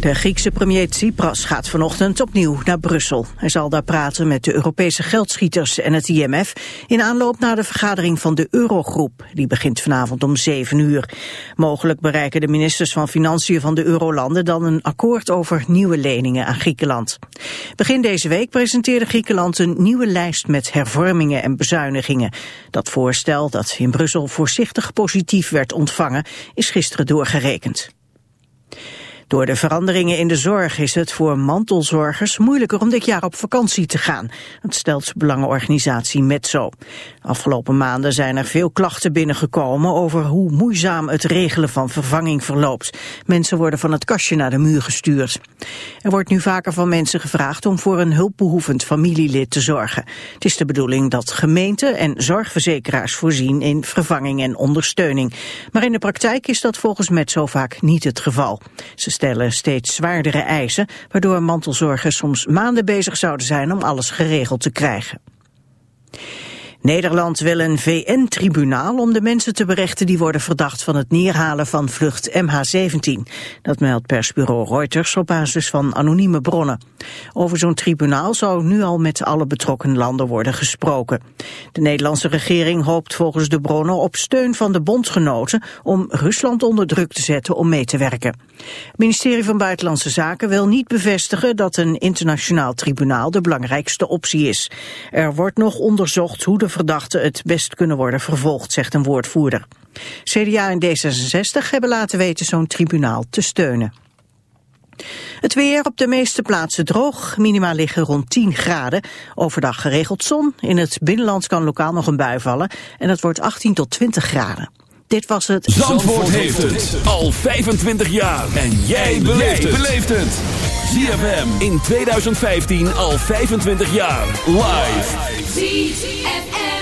De Griekse premier Tsipras gaat vanochtend opnieuw naar Brussel. Hij zal daar praten met de Europese geldschieters en het IMF... in aanloop naar de vergadering van de Eurogroep. Die begint vanavond om 7 uur. Mogelijk bereiken de ministers van Financiën van de Eurolanden... dan een akkoord over nieuwe leningen aan Griekenland. Begin deze week presenteerde Griekenland een nieuwe lijst... met hervormingen en bezuinigingen. Dat voorstel, dat in Brussel voorzichtig positief werd ontvangen... is gisteren doorgerekend. Door de veranderingen in de zorg is het voor mantelzorgers moeilijker om dit jaar op vakantie te gaan. Dat stelt belangenorganisatie Metzo. Afgelopen maanden zijn er veel klachten binnengekomen over hoe moeizaam het regelen van vervanging verloopt. Mensen worden van het kastje naar de muur gestuurd. Er wordt nu vaker van mensen gevraagd om voor een hulpbehoevend familielid te zorgen. Het is de bedoeling dat gemeenten en zorgverzekeraars voorzien in vervanging en ondersteuning. Maar in de praktijk is dat volgens Metzo vaak niet het geval. Ze stellen steeds zwaardere eisen, waardoor mantelzorgers soms maanden bezig zouden zijn om alles geregeld te krijgen. Nederland wil een VN-tribunaal om de mensen te berechten die worden verdacht van het neerhalen van vlucht MH17. Dat meldt persbureau Reuters op basis van anonieme bronnen. Over zo'n tribunaal zou nu al met alle betrokken landen worden gesproken. De Nederlandse regering hoopt volgens de bronnen op steun van de bondgenoten om Rusland onder druk te zetten om mee te werken. Het ministerie van Buitenlandse Zaken wil niet bevestigen dat een internationaal tribunaal de belangrijkste optie is. Er wordt nog onderzocht hoe de verdachten het best kunnen worden vervolgd, zegt een woordvoerder. CDA en D66 hebben laten weten zo'n tribunaal te steunen. Het weer op de meeste plaatsen droog. Minima liggen rond 10 graden. Overdag geregeld zon. In het binnenland kan lokaal nog een bui vallen. En het wordt 18 tot 20 graden. Dit was het... Zandvoort, Zandvoort heeft het al 25 jaar. En jij beleeft het. ZFM in 2015 al 25 jaar. Live. ZFM.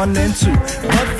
one and two.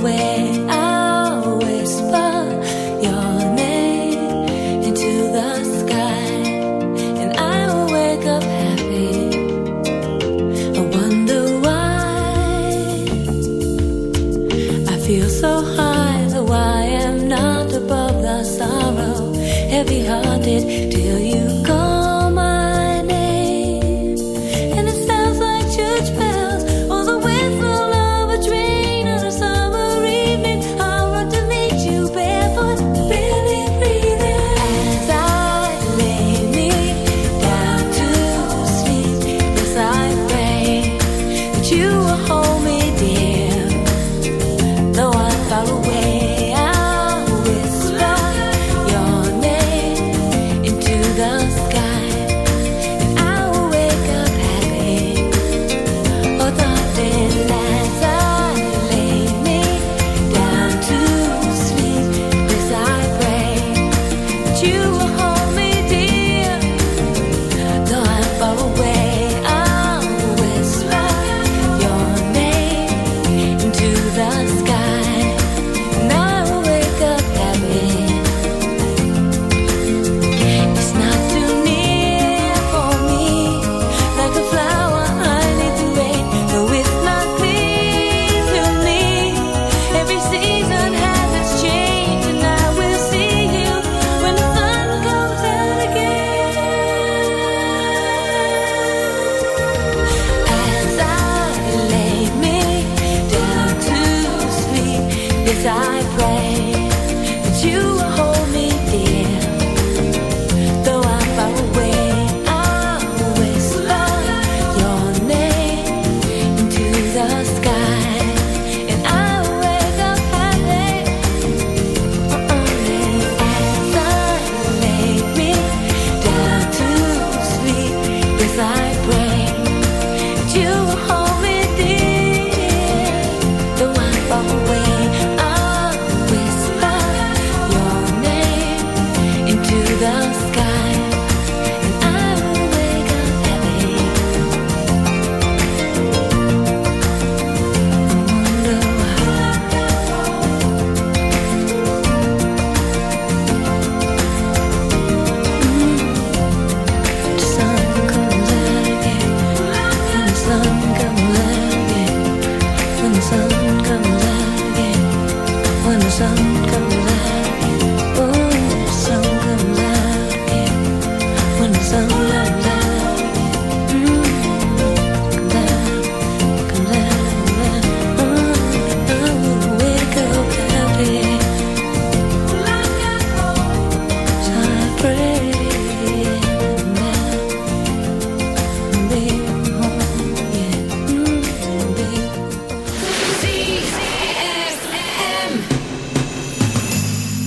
away.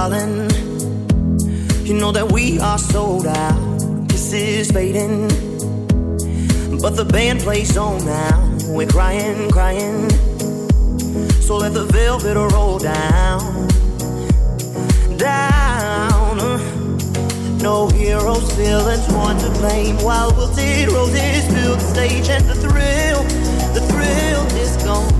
At that we are sold out, kisses fading. But the band plays on now. We're crying, crying. So let the velvet roll down, down. No heroes, villains, one to blame. While wilted roses fill the stage, and the thrill, the thrill is gone.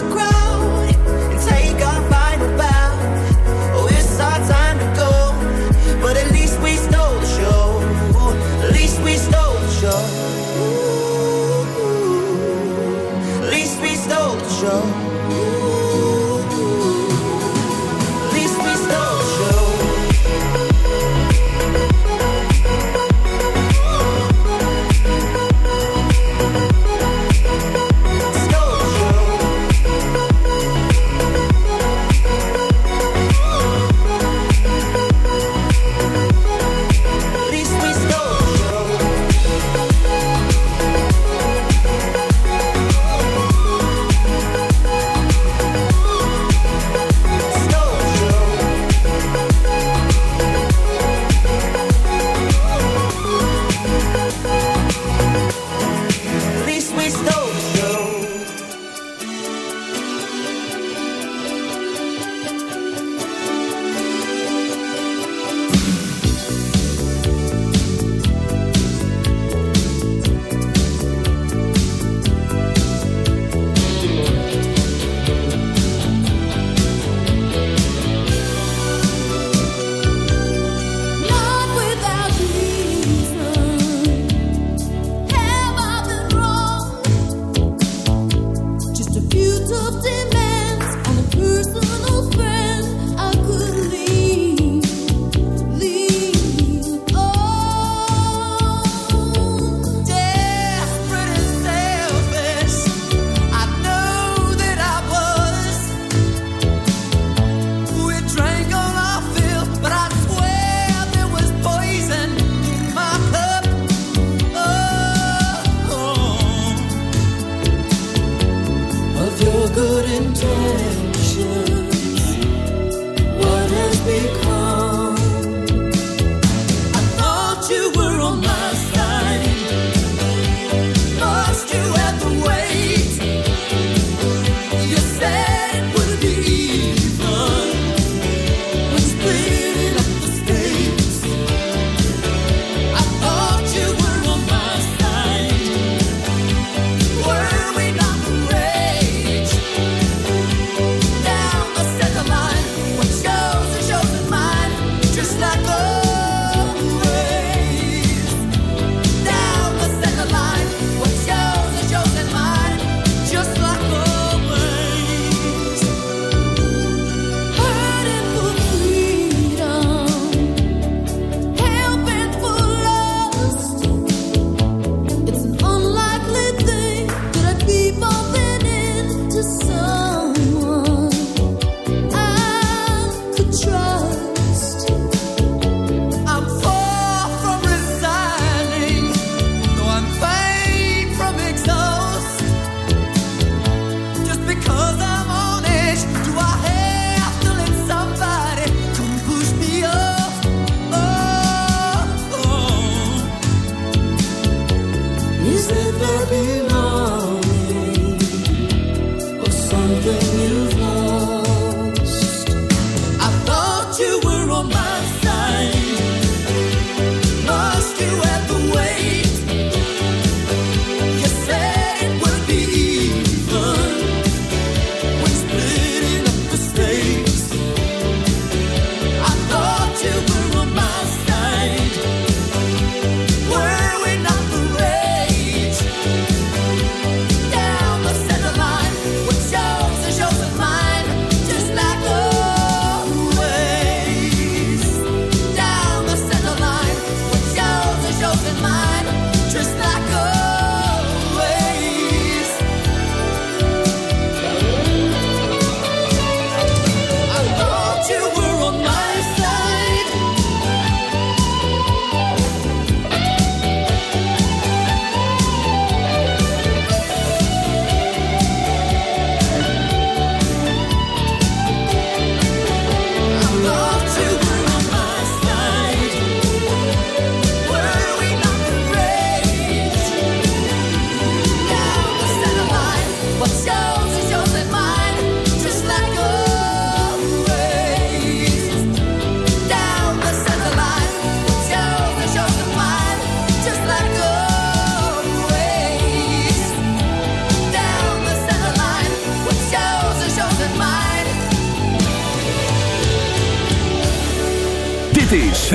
the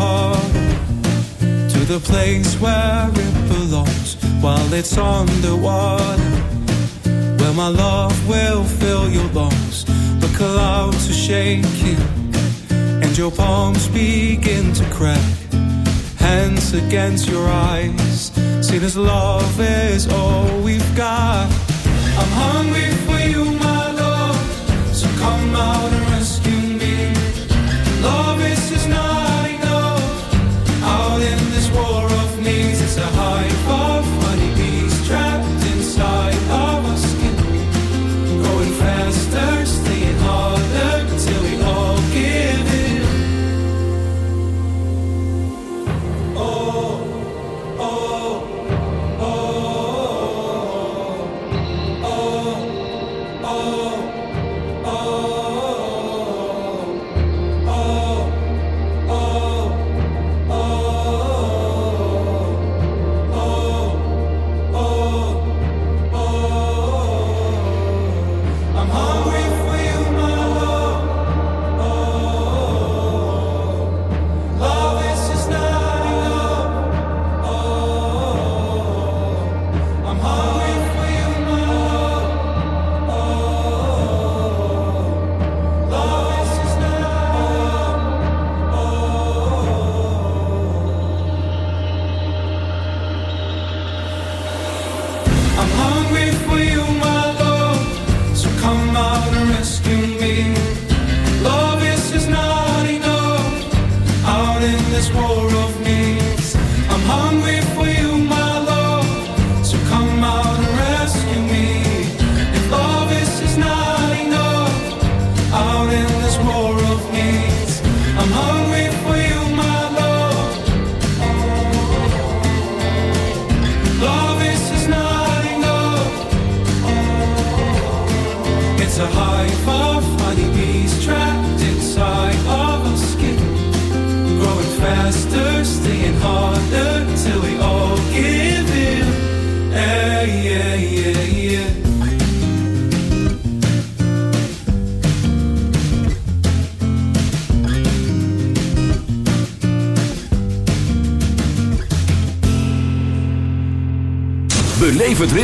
Heart to the place where it belongs while it's underwater. Where my love will fill your lungs. The clouds are shaking and your palms begin to crack. Hands against your eyes. See, this love is all we've got. I'm hungry for you, my love. So come out and rescue me. Love is just not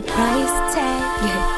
The price tag.